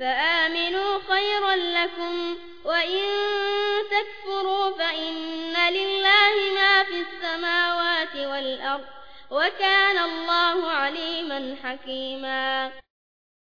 فآمنوا خيرا لكم وإن تكفروا فإن لله ما في السماوات والأرض وكان الله عليما حكيما